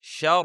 شر